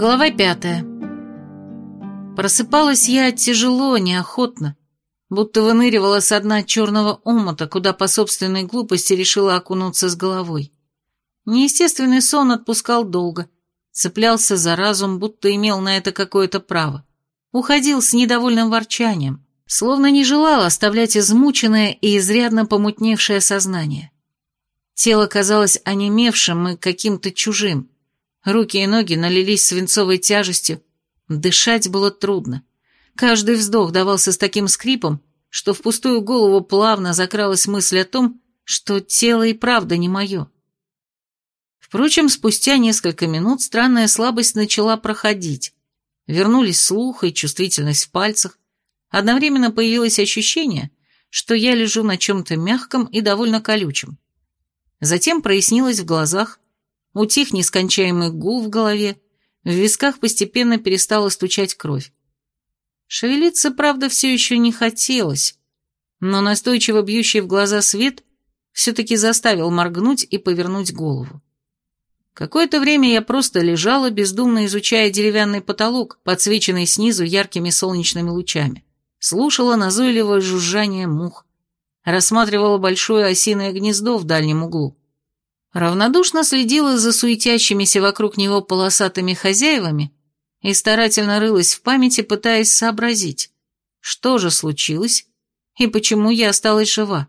Глава пятая. Просыпалась я тяжело, неохотно, будто выныривала с дна черного омута, куда по собственной глупости решила окунуться с головой. Неестественный сон отпускал долго, цеплялся за разум, будто имел на это какое-то право. Уходил с недовольным ворчанием, словно не желал оставлять измученное и изрядно помутневшее сознание. Тело казалось онемевшим и каким-то чужим. Руки и ноги налились свинцовой тяжестью, дышать было трудно. Каждый вздох давался с таким скрипом, что в пустую голову плавно закралась мысль о том, что тело и правда не мое. Впрочем, спустя несколько минут странная слабость начала проходить. Вернулись слух и чувствительность в пальцах. Одновременно появилось ощущение, что я лежу на чем-то мягком и довольно колючем. Затем прояснилось в глазах, утих нескончаемый гул в голове, в висках постепенно перестала стучать кровь. Шевелиться, правда, все еще не хотелось, но настойчиво бьющий в глаза свет все-таки заставил моргнуть и повернуть голову. Какое-то время я просто лежала, бездумно изучая деревянный потолок, подсвеченный снизу яркими солнечными лучами, слушала назойливое жужжание мух, рассматривала большое осиное гнездо в дальнем углу. Равнодушно следила за суетящимися вокруг него полосатыми хозяевами и старательно рылась в памяти, пытаясь сообразить, что же случилось и почему я осталась жива.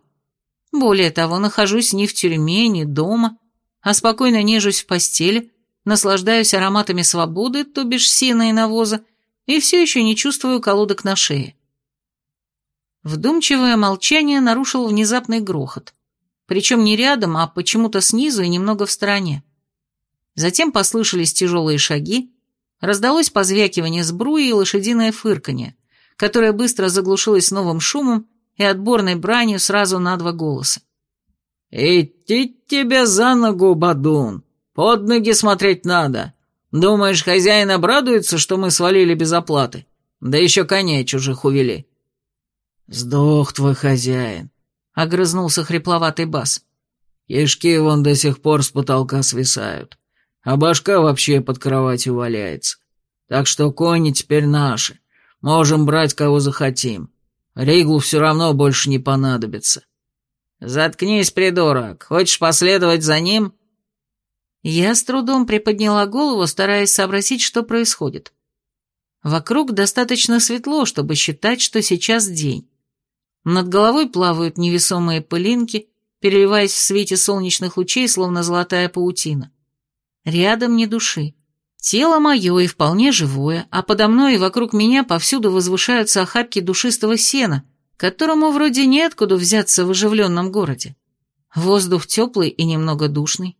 Более того, нахожусь не в тюрьме, не дома, а спокойно нежусь в постели, наслаждаюсь ароматами свободы, то бишь сена и навоза, и все еще не чувствую колодок на шее. Вдумчивое молчание нарушил внезапный грохот. Причем не рядом, а почему-то снизу и немного в стороне. Затем послышались тяжелые шаги, раздалось позвякивание сбруи и лошадиное фырканье, которое быстро заглушилось новым шумом и отборной бранью сразу на два голоса. «Идти тебе за ногу, Бадун! Под ноги смотреть надо! Думаешь, хозяин обрадуется, что мы свалили без оплаты? Да еще коней чужих увели!» «Сдох твой хозяин!» — огрызнулся хрипловатый бас. «Кишки вон до сих пор с потолка свисают, а башка вообще под кроватью валяется. Так что кони теперь наши, можем брать кого захотим. Риглу все равно больше не понадобится». «Заткнись, придурок, хочешь последовать за ним?» Я с трудом приподняла голову, стараясь сообразить, что происходит. Вокруг достаточно светло, чтобы считать, что сейчас день. Над головой плавают невесомые пылинки, переливаясь в свете солнечных лучей, словно золотая паутина. Рядом ни души. Тело мое и вполне живое, а подо мной и вокруг меня повсюду возвышаются охапки душистого сена, которому вроде неоткуда взяться в оживленном городе. Воздух теплый и немного душный.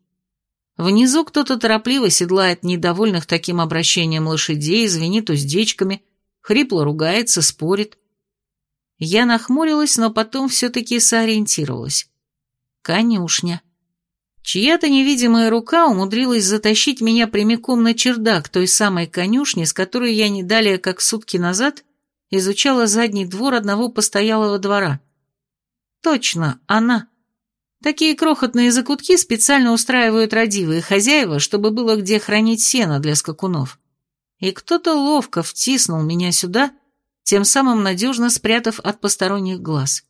Внизу кто-то торопливо седлает недовольных таким обращением лошадей, звенит уздечками, хрипло ругается, спорит. Я нахмурилась, но потом все-таки сориентировалась. Конюшня. Чья-то невидимая рука умудрилась затащить меня прямиком на чердак той самой конюшни, с которой я не далее, как сутки назад, изучала задний двор одного постоялого двора. Точно, она. Такие крохотные закутки специально устраивают родивые хозяева, чтобы было где хранить сено для скакунов. И кто-то ловко втиснул меня сюда, тем самым надежно спрятав от посторонних глаз.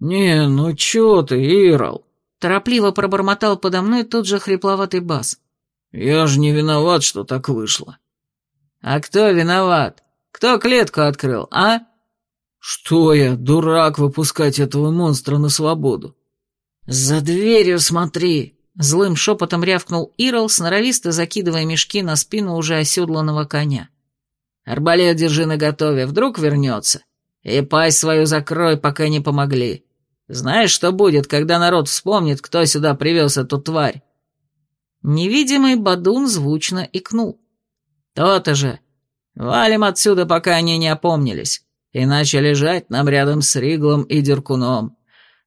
«Не, ну чё ты, Ирал?» Торопливо пробормотал подо мной тот же хрипловатый бас. «Я же не виноват, что так вышло». «А кто виноват? Кто клетку открыл, а?» «Что я, дурак, выпускать этого монстра на свободу?» «За дверью смотри!» Злым шепотом рявкнул Ирол, сноровисто закидывая мешки на спину уже оседланного коня. Арбалет держи наготове, вдруг вернется. И пасть свою закрой, пока не помогли. Знаешь, что будет, когда народ вспомнит, кто сюда привез эту тварь?» Невидимый Бадун звучно икнул. «То-то же. Валим отсюда, пока они не опомнились. Иначе лежать нам рядом с Риглом и Деркуном.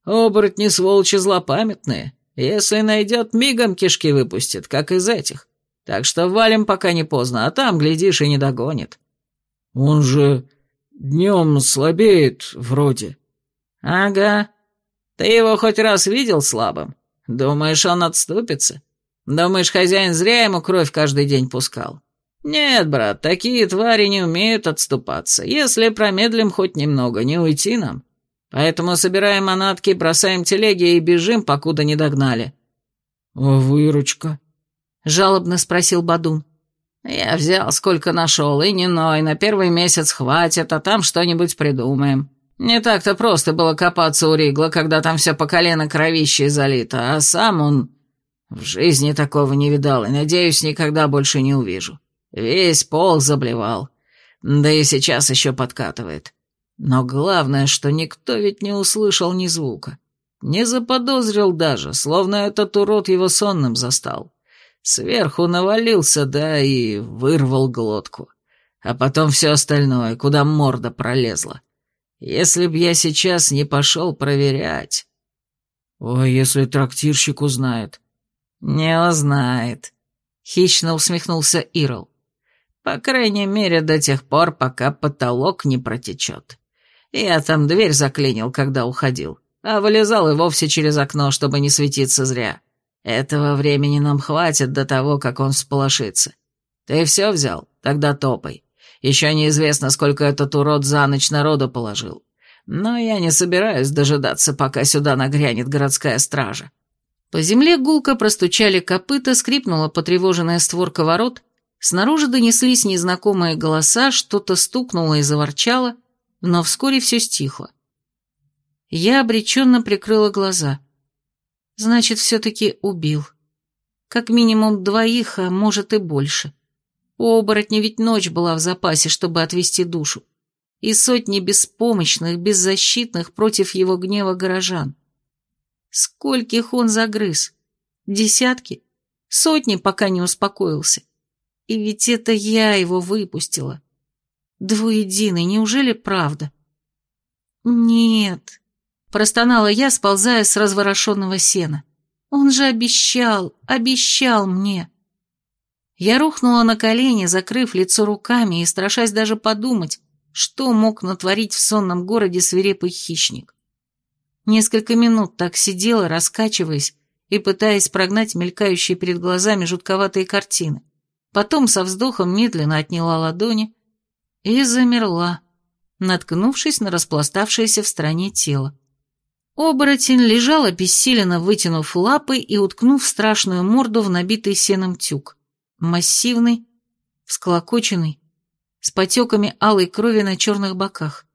Оборотни сволочи злопамятные. Если найдет, мигом кишки выпустит, как из этих. Так что валим, пока не поздно, а там, глядишь, и не догонит». Он же днем слабеет вроде. Ага. Ты его хоть раз видел слабым? Думаешь, он отступится? Думаешь, хозяин зря ему кровь каждый день пускал? «Нет, брат, такие твари не умеют отступаться. Если промедлим хоть немного, не уйти нам. Поэтому собираем манатки, бросаем телеги и бежим, покуда не догнали». «А выручка?» — жалобно спросил Бадун. «Я взял, сколько нашел, и не ной, на первый месяц хватит, а там что-нибудь придумаем. Не так-то просто было копаться у Ригла, когда там все по колено кровищей залито, а сам он в жизни такого не видал и, надеюсь, никогда больше не увижу. Весь пол заблевал, да и сейчас еще подкатывает. Но главное, что никто ведь не услышал ни звука. Не заподозрил даже, словно этот урод его сонным застал. Сверху навалился, да и вырвал глотку. А потом все остальное, куда морда пролезла. Если б я сейчас не пошел проверять... Ой, если трактирщик узнает. Не узнает. Хищно усмехнулся Ирл. По крайней мере, до тех пор, пока потолок не протечет. Я там дверь заклинил, когда уходил, а вылезал и вовсе через окно, чтобы не светиться зря. Этого времени нам хватит до того, как он всполошится. Ты все взял? Тогда топай. Еще неизвестно, сколько этот урод за ночь народу положил. Но я не собираюсь дожидаться, пока сюда нагрянет городская стража. По земле гулко простучали копыта, скрипнула потревоженная створка ворот, снаружи донеслись незнакомые голоса, что-то стукнуло и заворчало, но вскоре все стихло. Я обреченно прикрыла глаза — Значит, все-таки убил. Как минимум двоих, а может и больше. У оборотня ведь ночь была в запасе, чтобы отвести душу. И сотни беспомощных, беззащитных против его гнева горожан. Скольких он загрыз? Десятки? Сотни, пока не успокоился. И ведь это я его выпустила. Двуединый, неужели правда? Нет, Простонала я, сползая с разворошенного сена. Он же обещал, обещал мне. Я рухнула на колени, закрыв лицо руками и страшась даже подумать, что мог натворить в сонном городе свирепый хищник. Несколько минут так сидела, раскачиваясь и пытаясь прогнать мелькающие перед глазами жутковатые картины. Потом со вздохом медленно отняла ладони и замерла, наткнувшись на распластавшееся в стороне тело. Оборотень лежал обессиленно, вытянув лапы и уткнув страшную морду в набитый сеном тюк. Массивный, всклокоченный, с потеками алой крови на черных боках.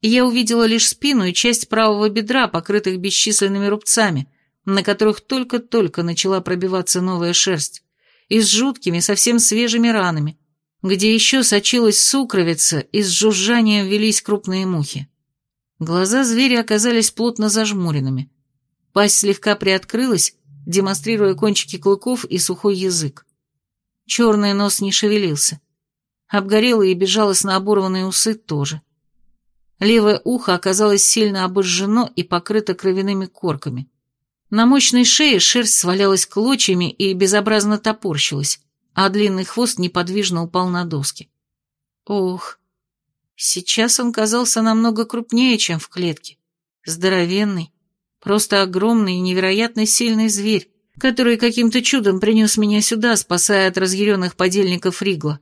Я увидела лишь спину и часть правого бедра, покрытых бесчисленными рубцами, на которых только-только начала пробиваться новая шерсть, и с жуткими, совсем свежими ранами, где еще сочилась сукровица и с жужжанием велись крупные мухи. Глаза зверя оказались плотно зажмуренными. Пасть слегка приоткрылась, демонстрируя кончики клыков и сухой язык. Черный нос не шевелился. Обгорелые и безжалостно оборванные усы тоже. Левое ухо оказалось сильно обожжено и покрыто кровяными корками. На мощной шее шерсть свалялась клочьями и безобразно топорщилась, а длинный хвост неподвижно упал на доски. Ох, Сейчас он казался намного крупнее, чем в клетке. Здоровенный, просто огромный и невероятно сильный зверь, который каким-то чудом принес меня сюда, спасая от разъяренных подельников Ригла,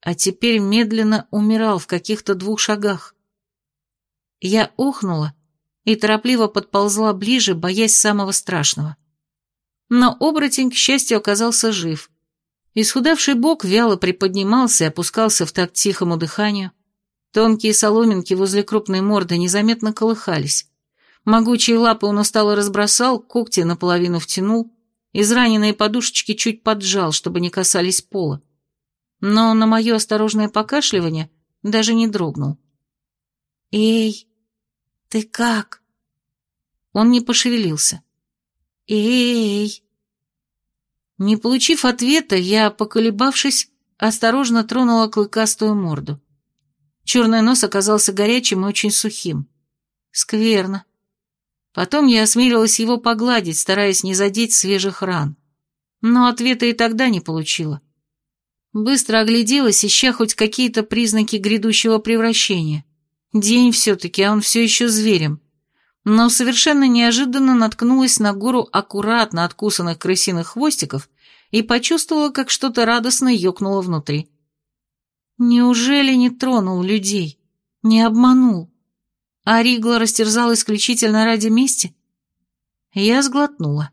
а теперь медленно умирал в каких-то двух шагах. Я охнула и торопливо подползла ближе, боясь самого страшного. Но оборотень, к счастью, оказался жив. Исхудавший бок вяло приподнимался и опускался в такт тихому дыханию, Тонкие соломинки возле крупной морды незаметно колыхались. Могучие лапы он устало разбросал, когти наполовину втянул, израненные подушечки чуть поджал, чтобы не касались пола. Но на мое осторожное покашливание даже не дрогнул. «Эй, ты как?» Он не пошевелился. «Эй!» Не получив ответа, я, поколебавшись, осторожно тронула клыкастую морду. Черный нос оказался горячим и очень сухим. Скверно. Потом я осмелилась его погладить, стараясь не задеть свежих ран. Но ответа и тогда не получила. Быстро огляделась, ища хоть какие-то признаки грядущего превращения. День все-таки, а он все еще зверем. Но совершенно неожиданно наткнулась на гору аккуратно откусанных крысиных хвостиков и почувствовала, как что-то радостно ёкнуло внутри. Неужели не тронул людей? Не обманул? А Ригла растерзал исключительно ради мести? Я сглотнула.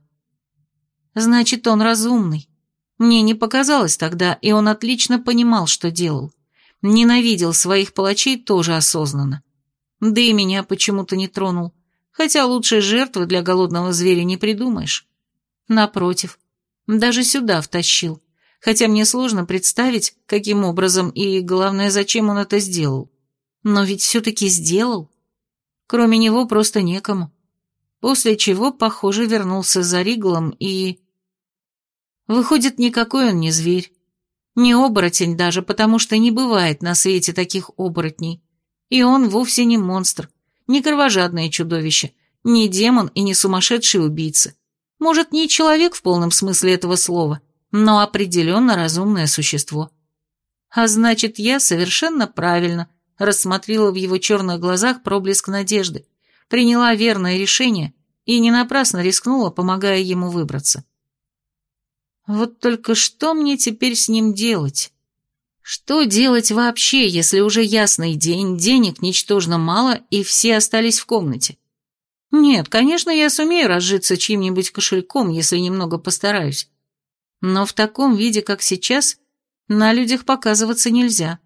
Значит, он разумный. Мне не показалось тогда, и он отлично понимал, что делал. Ненавидел своих палачей тоже осознанно. Да и меня почему-то не тронул, хотя лучшей жертвы для голодного зверя не придумаешь. Напротив, даже сюда втащил, хотя мне сложно представить, каким образом и, главное, зачем он это сделал. Но ведь все-таки сделал. Кроме него просто некому. После чего, похоже, вернулся за Риглом и... Выходит, никакой он не зверь. Не оборотень даже, потому что не бывает на свете таких оборотней. И он вовсе не монстр, не кровожадное чудовище, не демон и не сумасшедший убийца. Может, не человек в полном смысле этого слова, но определенно разумное существо. А значит, я совершенно правильно рассмотрела в его черных глазах проблеск надежды, приняла верное решение и не напрасно рискнула, помогая ему выбраться. Вот только что мне теперь с ним делать? Что делать вообще, если уже ясный день, денег ничтожно мало и все остались в комнате? Нет, конечно, я сумею разжиться чьим-нибудь кошельком, если немного постараюсь. Но в таком виде, как сейчас, на людях показываться нельзя.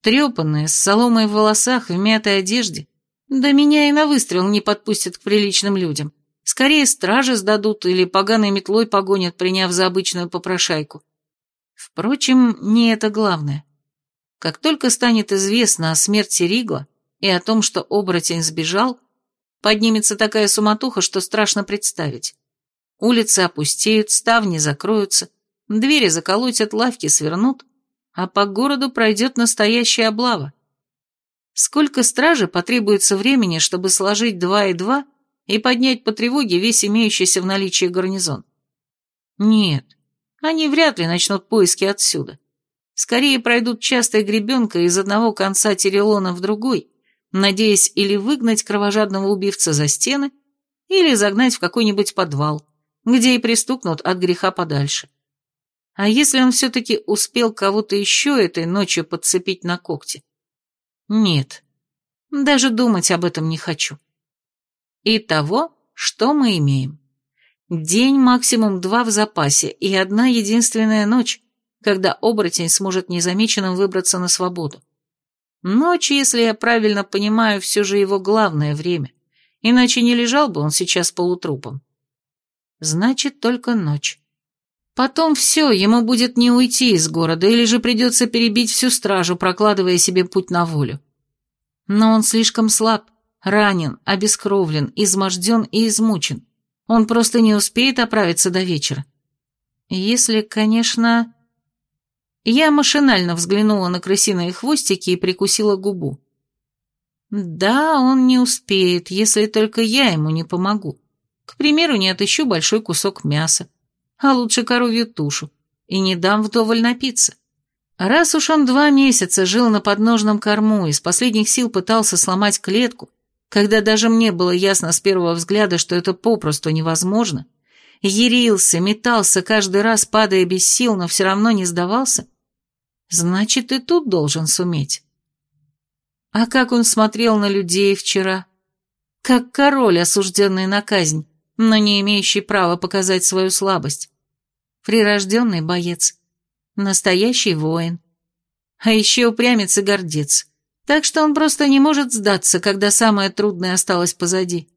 Трепанная, с соломой в волосах, в мятой одежде. Да меня и на выстрел не подпустят к приличным людям. Скорее стражи сдадут или поганой метлой погонят, приняв за обычную попрошайку. Впрочем, не это главное. Как только станет известно о смерти Ригла и о том, что оборотень сбежал, поднимется такая суматоха, что страшно представить. Улицы опустеют, ставни закроются, двери заколотят, лавки свернут, а по городу пройдет настоящая облава. Сколько стражи потребуется времени, чтобы сложить два и два – и поднять по тревоге весь имеющийся в наличии гарнизон. Нет, они вряд ли начнут поиски отсюда. Скорее пройдут частой гребенкой из одного конца Терелона в другой, надеясь или выгнать кровожадного убивца за стены, или загнать в какой-нибудь подвал, где и пристукнут от греха подальше. А если он все-таки успел кого-то еще этой ночью подцепить на когти? Нет, даже думать об этом не хочу. Итого, что мы имеем? День максимум два в запасе и одна единственная ночь, когда оборотень сможет незамеченным выбраться на свободу. Ночь, если я правильно понимаю, все же его главное время, иначе не лежал бы он сейчас полутрупом. Значит, только ночь. Потом все, ему будет не уйти из города, или же придется перебить всю стражу, прокладывая себе путь на волю. Но он слишком слаб, Ранен, обескровлен, изможден и измучен. Он просто не успеет оправиться до вечера. Если, конечно... Я машинально взглянула на крысиные хвостики и прикусила губу. Да, он не успеет, если только я ему не помогу. К примеру, не отыщу большой кусок мяса, а лучше коровью тушу, и не дам вдоволь напиться. Раз уж он два месяца жил на подножном корму и с последних сил пытался сломать клетку, когда даже мне было ясно с первого взгляда, что это попросту невозможно, ярился, метался, каждый раз падая без сил, но все равно не сдавался, значит, и тут должен суметь. А как он смотрел на людей вчера? Как король, осужденный на казнь, но не имеющий права показать свою слабость. Прирожденный боец. Настоящий воин. А еще упрямец и гордец. Так что он просто не может сдаться, когда самое трудное осталось позади.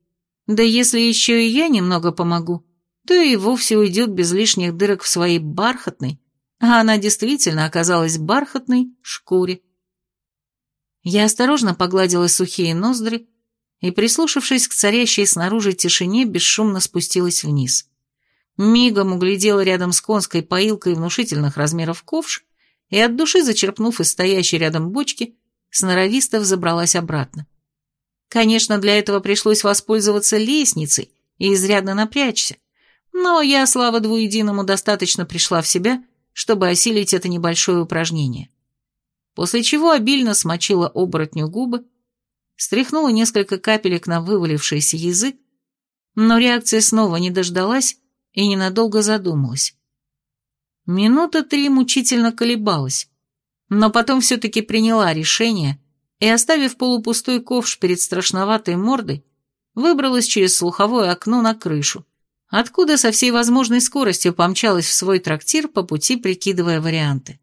Да если еще и я немного помогу, то и вовсе уйдет без лишних дырок в своей бархатной, а она действительно оказалась бархатной, шкуре. Я осторожно погладила сухие ноздри и, прислушавшись к царящей снаружи тишине, бесшумно спустилась вниз. Мигом углядела рядом с конской поилкой внушительных размеров ковш и, от души зачерпнув из стоящей рядом бочки, сноровисто взобралась обратно. Конечно, для этого пришлось воспользоваться лестницей и изрядно напрячься, но я, слава двуединому, достаточно пришла в себя, чтобы осилить это небольшое упражнение. После чего обильно смочила оборотню губы, стряхнула несколько капелек на вывалившийся язык, но реакция снова не дождалась и ненадолго задумалась. Минута три мучительно колебалась, но потом все-таки приняла решение и, оставив полупустой ковш перед страшноватой мордой, выбралась через слуховое окно на крышу, откуда со всей возможной скоростью помчалась в свой трактир по пути, прикидывая варианты.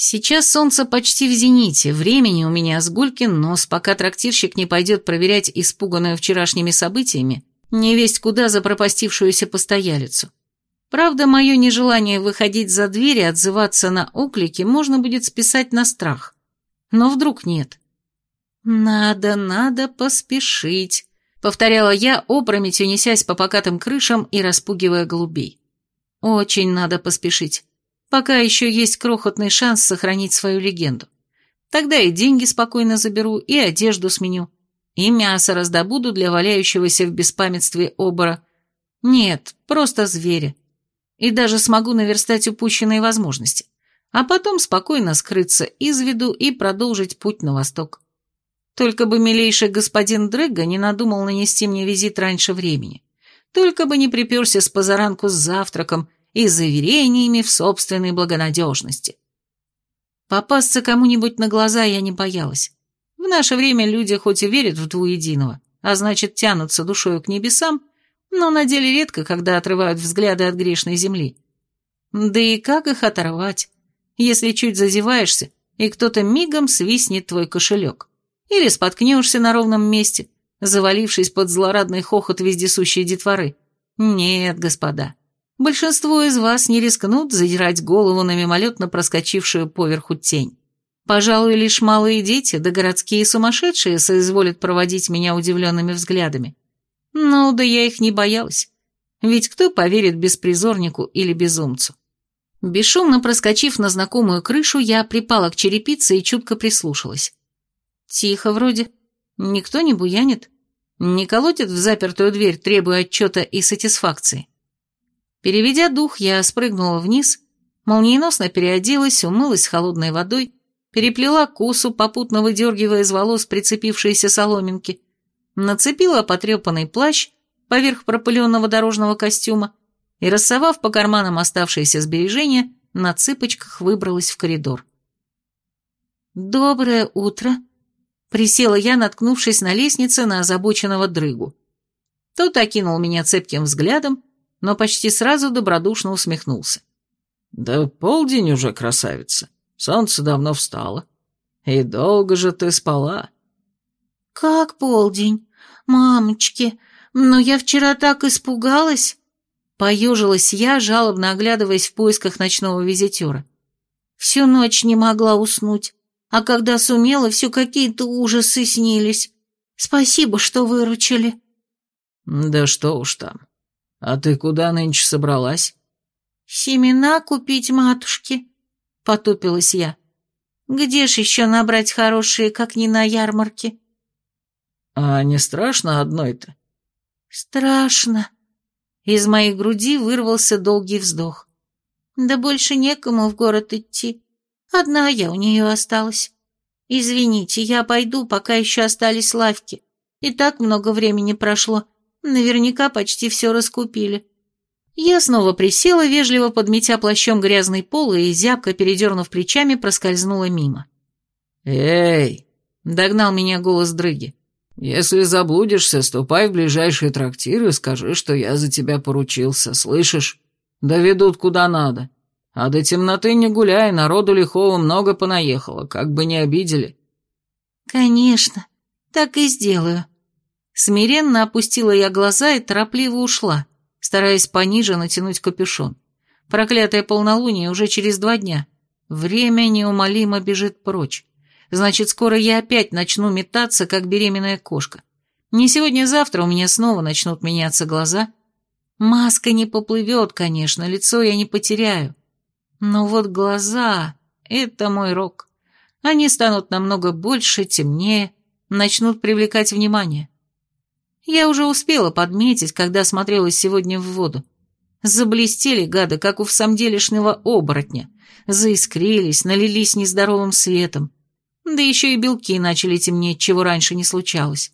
Сейчас солнце почти в зените, времени у меня с гулькин нос, пока трактирщик не пойдет проверять испуганную вчерашними событиями, не весть куда запропастившуюся постоялицу. Правда, мое нежелание выходить за дверь и отзываться на оклики можно будет списать на страх. Но вдруг нет. «Надо, надо поспешить», — повторяла я, опрометью несясь по покатым крышам и распугивая голубей. «Очень надо поспешить, пока еще есть крохотный шанс сохранить свою легенду. Тогда и деньги спокойно заберу, и одежду сменю, и мясо раздобуду для валяющегося в беспамятстве обора. Нет, просто звери. И даже смогу наверстать упущенные возможности, а потом спокойно скрыться из виду и продолжить путь на восток». Только бы милейший господин Дрэгга не надумал нанести мне визит раньше времени. Только бы не приперся с позаранку с завтраком и заверениями в собственной благонадежности. Попасться кому-нибудь на глаза я не боялась. В наше время люди хоть и верят в двуединого, а значит тянутся душою к небесам, но на деле редко, когда отрывают взгляды от грешной земли. Да и как их оторвать, если чуть зазеваешься, и кто-то мигом свистнет твой кошелек? Или споткнешься на ровном месте, завалившись под злорадный хохот вездесущей детворы. Нет, господа, большинство из вас не рискнут задирать голову на мимолетно проскочившую поверху тень. Пожалуй, лишь малые дети да городские сумасшедшие соизволят проводить меня удивленными взглядами. Ну, да я их не боялась. Ведь кто поверит беспризорнику или безумцу? Бесшумно проскочив на знакомую крышу, я припала к черепице и чутко прислушалась. Тихо вроде. Никто не буянит. Не колотит в запертую дверь, требуя отчета и сатисфакции. Переведя дух, я спрыгнула вниз, молниеносно переоделась, умылась холодной водой, переплела косу, попутно выдергивая из волос прицепившиеся соломинки, нацепила потрепанный плащ поверх пропыленного дорожного костюма и, рассовав по карманам оставшиеся сбережения, на цыпочках выбралась в коридор. «Доброе утро», Присела я, наткнувшись на лестнице на озабоченного дрыгу. Тот окинул меня цепким взглядом, но почти сразу добродушно усмехнулся. «Да полдень уже, красавица. Солнце давно встало. И долго же ты спала?» «Как полдень? Мамочки, но я вчера так испугалась!» Поежилась я, жалобно оглядываясь в поисках ночного визитера. Всю ночь не могла уснуть а когда сумела, все какие-то ужасы снились. Спасибо, что выручили». «Да что уж там. А ты куда нынче собралась?» «Семена купить матушке», — потупилась я. «Где ж еще набрать хорошие, как не на ярмарке?» «А не страшно одной-то?» «Страшно». Из моей груди вырвался долгий вздох. «Да больше некому в город идти. Одна я у нее осталась. Извините, я пойду, пока еще остались лавки. И так много времени прошло. Наверняка почти все раскупили. Я снова присела, вежливо подметя плащом грязный пол и, зябко передернув плечами, проскользнула мимо. «Эй!» — догнал меня голос дрыги. «Если заблудишься, ступай в ближайший трактир и скажи, что я за тебя поручился, слышишь? Доведут куда надо». А до темноты не гуляй, народу лихого много понаехало, как бы не обидели». «Конечно, так и сделаю». Смиренно опустила я глаза и торопливо ушла, стараясь пониже натянуть капюшон. Проклятое полнолуние уже через два дня. Время неумолимо бежит прочь. Значит, скоро я опять начну метаться, как беременная кошка. Не сегодня-завтра у меня снова начнут меняться глаза. Маска не поплывет, конечно, лицо я не потеряю. Но вот глаза — это мой рок. Они станут намного больше, темнее, начнут привлекать внимание. Я уже успела подметить, когда смотрелась сегодня в воду. Заблестели гады, как у всамделишного оборотня. Заискрились, налились нездоровым светом. Да еще и белки начали темнеть, чего раньше не случалось.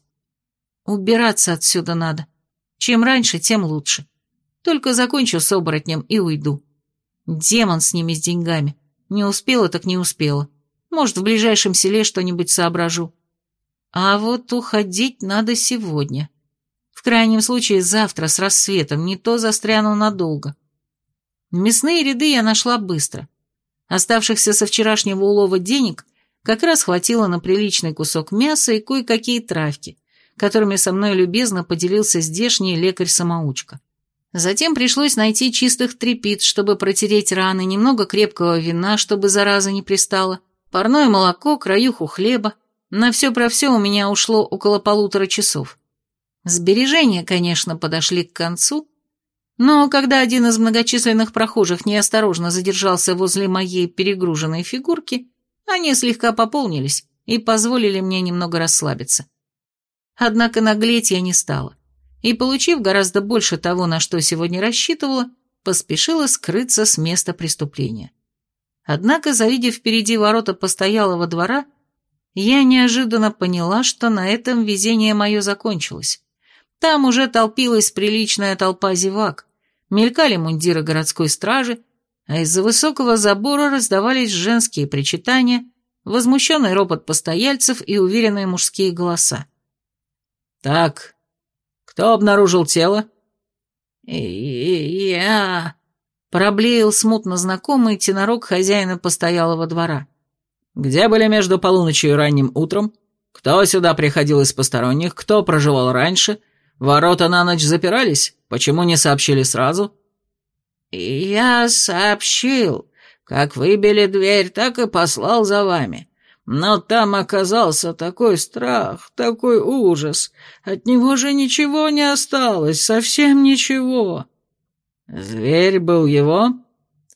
Убираться отсюда надо. Чем раньше, тем лучше. Только закончу с оборотнем и уйду. Демон с ними, с деньгами. Не успела, так не успела. Может, в ближайшем селе что-нибудь соображу. А вот уходить надо сегодня. Крайнем случае завтра с рассветом, не то застряну надолго. Мясные ряды я нашла быстро. Оставшихся со вчерашнего улова денег как раз хватило на приличный кусок мяса и кое-какие травки, которыми со мной любезно поделился здешний лекарь-самоучка. Затем пришлось найти чистых трепиц, чтобы протереть раны, немного крепкого вина, чтобы зараза не пристала, парное молоко, краюху хлеба. На все про все у меня ушло около полутора часов. Сбережения, конечно, подошли к концу, но когда один из многочисленных прохожих неосторожно задержался возле моей перегруженной фигурки, они слегка пополнились и позволили мне немного расслабиться. Однако наглеть я не стала и, получив гораздо больше того, на что сегодня рассчитывала, поспешила скрыться с места преступления. Однако, завидев впереди ворота постоялого двора, я неожиданно поняла, что на этом везение мое закончилось. Там уже толпилась приличная толпа зевак, мелькали мундиры городской стражи, а из-за высокого забора раздавались женские причитания, возмущенный ропот постояльцев и уверенные мужские голоса. «Так, кто обнаружил тело?» «Я...» — проблеял смутно знакомый тенорок хозяина постоялого двора. «Где были между полуночью и ранним утром? Кто сюда приходил из посторонних? Кто проживал раньше? Ворота на ночь запирались? Почему не сообщили сразу?» «Я сообщил. Как выбили дверь, так и послал за вами. Но там оказался такой страх, такой ужас. От него же ничего не осталось, совсем ничего. Зверь был его?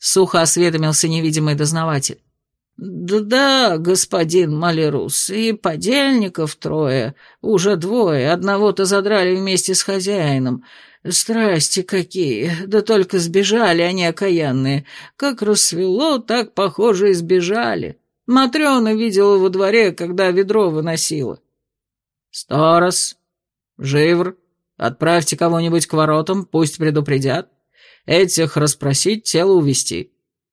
Сухо осведомился невидимый дознаватель. «Да, господин Малерус, и подельников трое, уже двое, одного-то задрали вместе с хозяином. Страсти какие, да только сбежали они окаянные. Как рассвело, так, похоже, и сбежали. Матрена видела во дворе, когда ведро выносила. «Сторос, Живр, отправьте кого-нибудь к воротам, пусть предупредят. Этих расспросить, тело увести.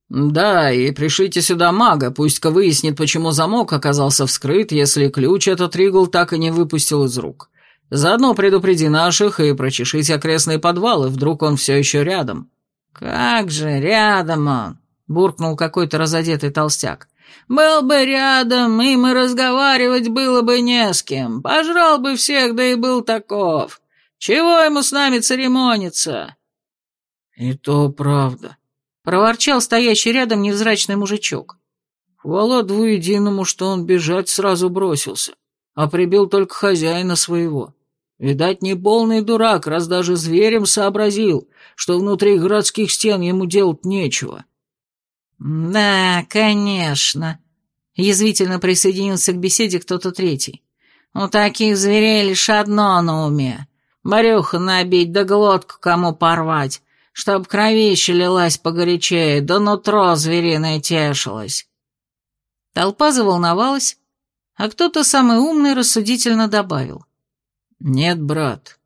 Да, и пришлите сюда мага, пусть-ка выяснит, почему замок оказался вскрыт, если ключ этот Ригл так и не выпустил из рук. Заодно предупреди наших и прочешите окрестные подвалы, вдруг он все еще рядом». «Как же рядом он!» — буркнул какой-то разодетый толстяк. Был бы рядом, им и разговаривать было бы не с кем. Пожрал бы всех, да и был таков. Чего ему с нами церемониться?» «И то правда», — проворчал стоящий рядом невзрачный мужичок. «Хвала двуединому, что он бежать сразу бросился, а прибил только хозяина своего. Видать, не полный дурак, раз даже зверем сообразил, что внутри городских стен ему делать нечего». «Да, конечно», — язвительно присоединился к беседе кто-то третий. «У таких зверей лишь одно на уме. Барюха набить да глотку кому порвать, чтоб кровище лилась погорячее, да нутро звериное тешилось». Толпа заволновалась, а кто-то самый умный рассудительно добавил. «Нет, брат,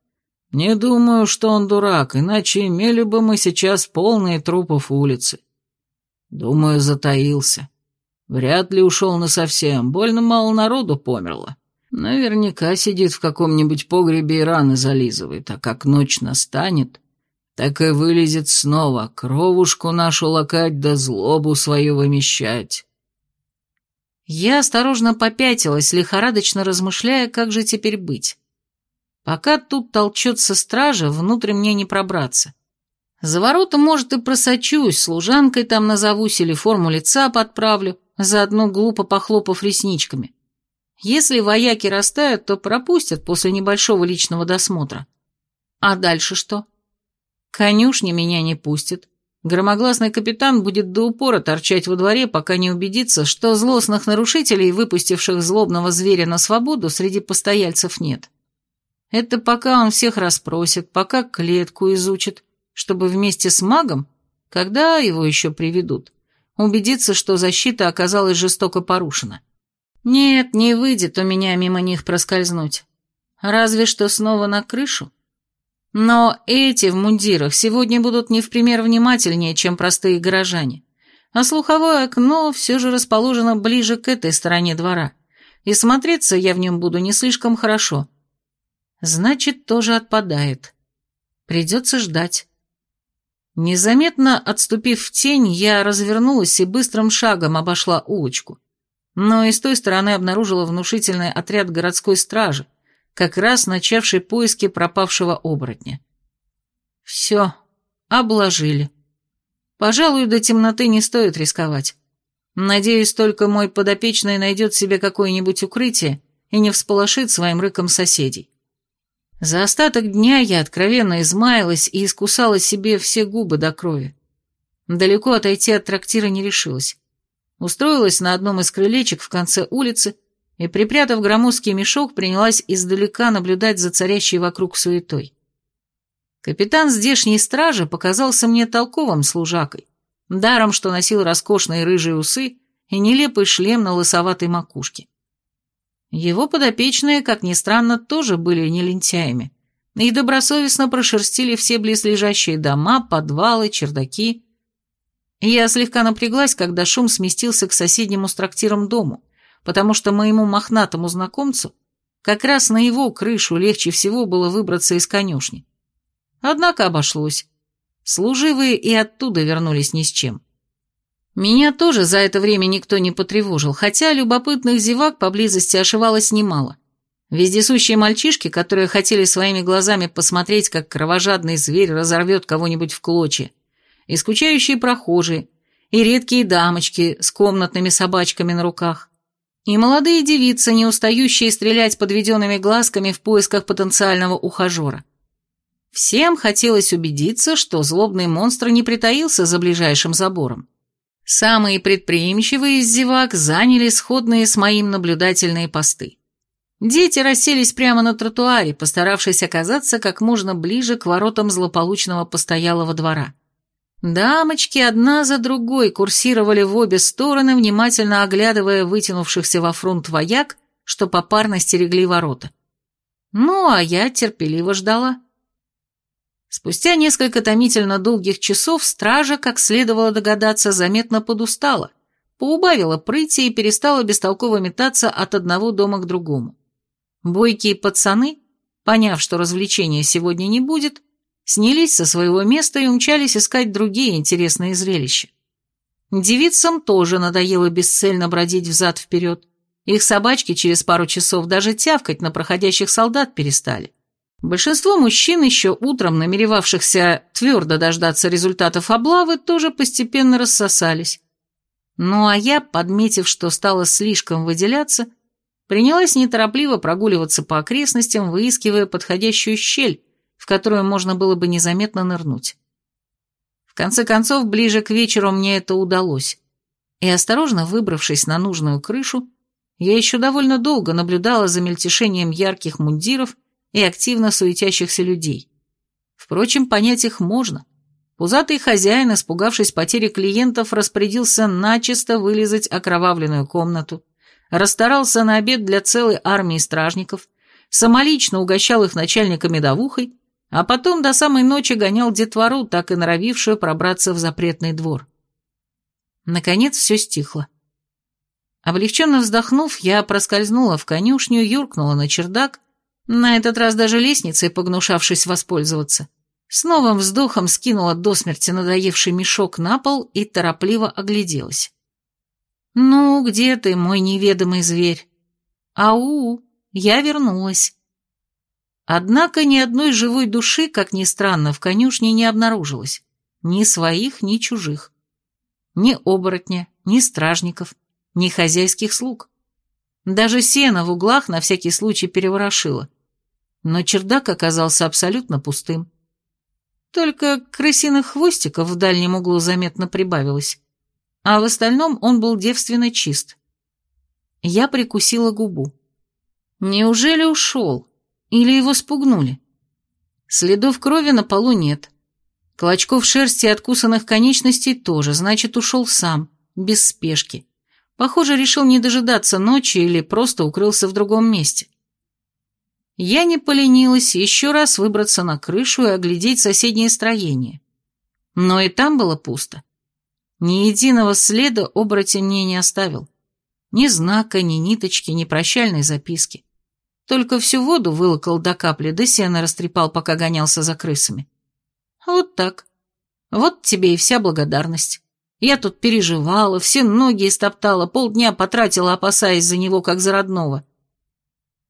не думаю, что он дурак, иначе имели бы мы сейчас полные трупов улицы. Думаю, затаился. Вряд ли ушел насовсем, больно мало народу померло. Наверняка сидит в каком-нибудь погребе и раны зализывает, а как ночь настанет, так и вылезет снова, кровушку нашу лакать да злобу свою вымещать. Я осторожно попятилась, лихорадочно размышляя, как же теперь быть. Пока тут толчется стража, внутрь мне не пробраться. За ворота, может, и просочусь, служанкой там назовусь или форму лица подправлю, заодно глупо похлопав ресничками. Если вояки растают, то пропустят после небольшого личного досмотра. А дальше что? Конюшни меня не пустят. Громогласный капитан будет до упора торчать во дворе, пока не убедится, что злостных нарушителей, выпустивших злобного зверя на свободу, среди постояльцев нет. Это пока он всех расспросит, пока клетку изучит, чтобы вместе с магом, когда его еще приведут, убедиться, что защита оказалась жестоко порушена. Нет, не выйдет у меня мимо них проскользнуть. Разве что снова на крышу. Но эти в мундирах сегодня будут не в пример внимательнее, чем простые горожане. А слуховое окно все же расположено ближе к этой стороне двора, и смотреться я в нем буду не слишком хорошо. Значит, тоже отпадает. Придется ждать. Незаметно отступив в тень, я развернулась и быстрым шагом обошла улочку. Но и с той стороны обнаружила внушительный отряд городской стражи, как раз начавший поиски пропавшего оборотня. Все, обложили. Пожалуй, до темноты не стоит рисковать. Надеюсь, только мой подопечный найдет себе какое-нибудь укрытие и не всполошит своим рыком соседей. За остаток дня я откровенно измаялась и искусала себе все губы до крови. Далеко отойти от трактира не решилась. Устроилась на одном из крылечек в конце улицы и, припрятав громоздкий мешок, принялась издалека наблюдать за царящей вокруг суетой. Капитан здешней стражи показался мне толковым служакой, даром, что носил роскошные рыжие усы и нелепый шлем на лысоватой макушке. Его подопечные, как ни странно, тоже были не лентяями и добросовестно прошерстили все близлежащие дома, подвалы, чердаки. Я слегка напряглась, когда шум сместился к соседнему с трактиром дому, потому что моему мохнатому знакомцу как раз на его крышу легче всего было выбраться из конюшни. Однако обошлось. Служивые и оттуда вернулись ни с чем. Меня тоже за это время никто не потревожил, хотя любопытных зевак поблизости ошивалось немало. Вездесущие мальчишки, которые хотели своими глазами посмотреть, как кровожадный зверь разорвет кого-нибудь в клочья, и скучающие прохожие, и редкие дамочки с комнатными собачками на руках и молодые девицы, не устающие стрелять подведенными глазками в поисках потенциального ухажера. Всем хотелось убедиться, что злобный монстр не притаился за ближайшим забором. Самые предприимчивые из зевак заняли сходные с моим наблюдательные посты. Дети расселись прямо на тротуаре, постаравшись оказаться как можно ближе к воротам злополучного постоялого двора. Дамочки одна за другой курсировали в обе стороны, внимательно оглядывая вытянувшихся во фронт вояк, что попарно стерегли ворота. Ну, а я терпеливо ждала. Спустя несколько томительно долгих часов стража, как следовало догадаться, заметно подустала, поубавила прыти и перестала бестолково метаться от одного дома к другому. Бойкие пацаны, поняв, что развлечения сегодня не будет, снялись со своего места и умчались искать другие интересные зрелища. Девицам тоже надоело бесцельно бродить взад-вперед. Их собачки через пару часов даже тявкать на проходящих солдат перестали. Большинство мужчин, еще утром намеревавшихся твердо дождаться результатов облавы, тоже постепенно рассосались. Ну а я, подметив, что стало слишком выделяться, принялась неторопливо прогуливаться по окрестностям, выискивая подходящую щель, в которую можно было бы незаметно нырнуть. В конце концов, ближе к вечеру мне это удалось, и, осторожно выбравшись на нужную крышу, я еще довольно долго наблюдала за мельтешением ярких мундиров и активно суетящихся людей. Впрочем, понять их можно. Пузатый хозяин, испугавшись потери клиентов, распорядился начисто вылезать окровавленную комнату, расстарался на обед для целой армии стражников, самолично угощал их начальника медовухой а потом до самой ночи гонял детвору, так и норовившую пробраться в запретный двор. Наконец все стихло. Облегченно вздохнув, я проскользнула в конюшню, юркнула на чердак, на этот раз даже лестницей погнушавшись воспользоваться. С новым вздохом скинула до смерти надоевший мешок на пол и торопливо огляделась. «Ну, где ты, мой неведомый зверь?» «Ау, я вернулась». Однако ни одной живой души, как ни странно, в конюшне не обнаружилось. Ни своих, ни чужих. Ни оборотня, ни стражников, ни хозяйских слуг. Даже сено в углах на всякий случай переворошило. Но чердак оказался абсолютно пустым. Только крысиных хвостиков в дальнем углу заметно прибавилось, а в остальном он был девственно чист. Я прикусила губу. Неужели ушел? Или его спугнули? Следов крови на полу нет. Клочков шерсти и откусанных конечностей тоже, значит, ушел сам, без спешки. Похоже, решил не дожидаться ночи или просто укрылся в другом месте. я не поленилась еще раз выбраться на крышу и оглядеть соседнее строение. Но и там было пусто. Ни единого следа оборотень мне не оставил. Ни знака, ни ниточки, ни прощальной записки. Только всю воду вылокал до капли, да сено растрепал, пока гонялся за крысами. Вот так. Вот тебе и вся благодарность. Я тут переживала, все ноги истоптала, полдня потратила, опасаясь за него, как за родного.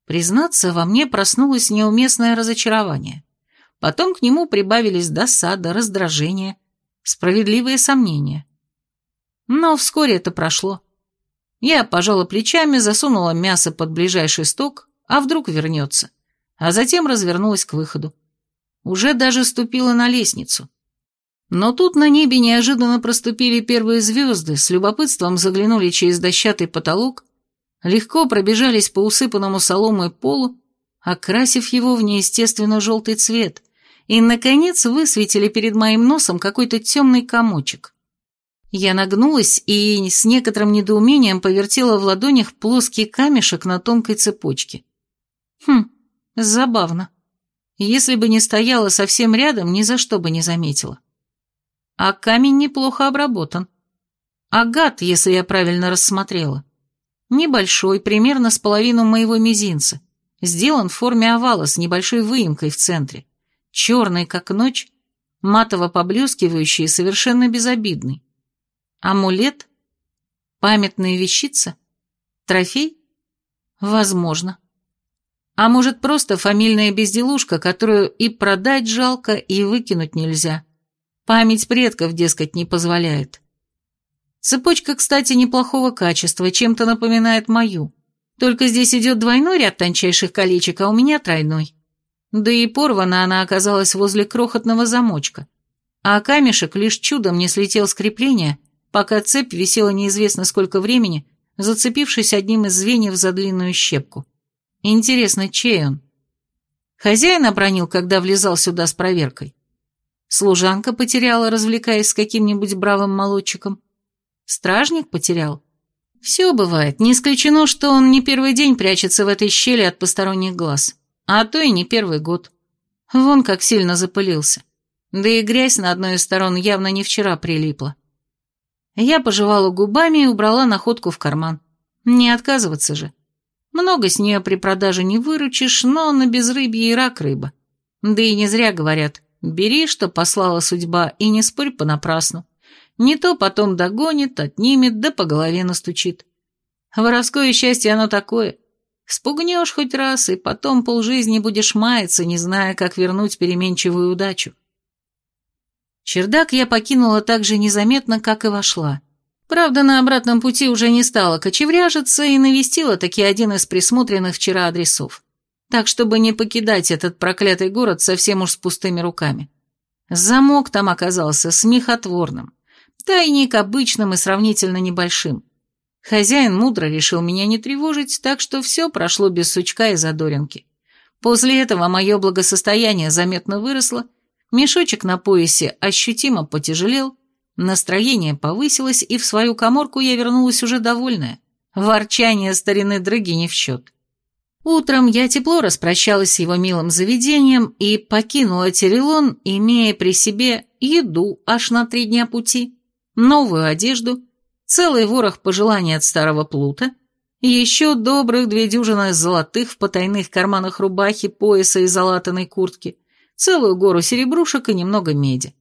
Признаться, во мне проснулось неуместное разочарование. Потом к нему прибавились досада, раздражение, справедливые сомнения. Но вскоре это прошло. Я пожала плечами, засунула мясо под ближайший сток, а вдруг вернется, а затем развернулась к выходу. Уже даже ступила на лестницу. Но тут на небе неожиданно проступили первые звезды, с любопытством заглянули через дощатый потолок, легко пробежались по усыпанному соломой полу, окрасив его в неестественно желтый цвет, и, наконец, высветили перед моим носом какой-то темный комочек. Я нагнулась и с некоторым недоумением повертела в ладонях плоский камешек на тонкой цепочке. Хм, забавно. Если бы не стояла совсем рядом, ни за что бы не заметила. А камень неплохо обработан. Агат, если я правильно рассмотрела. Небольшой, примерно с половину моего мизинца. Сделан в форме овала с небольшой выемкой в центре. Черный, как ночь, матово поблескивающий и совершенно безобидный. Амулет? Памятная вещица? Трофей? Возможно. А может, просто фамильная безделушка, которую и продать жалко, и выкинуть нельзя. Память предков, дескать, не позволяет. Цепочка, кстати, неплохого качества, чем-то напоминает мою. Только здесь идет двойной ряд тончайших колечек, а у меня тройной. Да и порвана она оказалась возле крохотного замочка. А камешек лишь чудом не слетел с крепления, пока цепь висела неизвестно сколько времени, зацепившись одним из звеньев за длинную щепку. Интересно, чей он? Хозяин обронил, когда влезал сюда с проверкой. Служанка потеряла, развлекаясь с каким-нибудь бравым молодчиком. Стражник потерял. Все бывает, не исключено, что он не первый день прячется в этой щели от посторонних глаз, а то и не первый год. Вон как сильно запылился. Да и грязь на одной из сторон явно не вчера прилипла. Я пожевала губами и убрала находку в карман. Не отказываться же. Много с нее при продаже не выручишь, но на безрыбье и рак рыба. Да и не зря говорят, бери, что послала судьба, и не спорь понапрасну. Не то потом догонит, отнимет, да по голове настучит. Воровское счастье оно такое. Спугнешь хоть раз, и потом полжизни будешь маяться, не зная, как вернуть переменчивую удачу. Чердак я покинула так же незаметно, как и вошла. Правда, на обратном пути уже не стала кочевряжиться и навестила таки один из присмотренных вчера адресов. Так, чтобы не покидать этот проклятый город совсем уж с пустыми руками. Замок там оказался смехотворным. Тайник обычным и сравнительно небольшим. Хозяин мудро решил меня не тревожить, так что все прошло без сучка и задоринки. После этого мое благосостояние заметно выросло, Мешочек на поясе ощутимо потяжелел, настроение повысилось, и в свою коморку я вернулась уже довольная. Ворчание старины дрыги не в счет. Утром я тепло распрощалась с его милым заведением и покинула Терелон, имея при себе еду аж на три дня пути, новую одежду, целый ворох пожеланий от старого плута, еще добрых две дюжины золотых в потайных карманах рубахи, пояса и залатанной куртки – целую гору серебрушек и немного меди.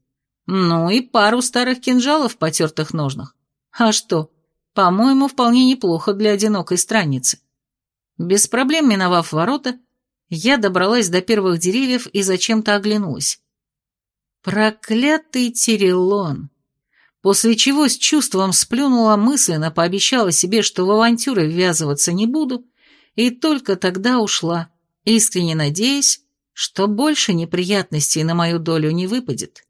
Ну и пару старых кинжалов в потертых ножнах. А что, по-моему, вполне неплохо для одинокой странницы. Без проблем миновав ворота, я добралась до первых деревьев и зачем-то оглянулась. Проклятый Тирелон! После чего с чувством сплюнула мысленно, пообещала себе, что в авантюры ввязываться не буду, и только тогда ушла, искренне надеясь, что больше неприятностей на мою долю не выпадет.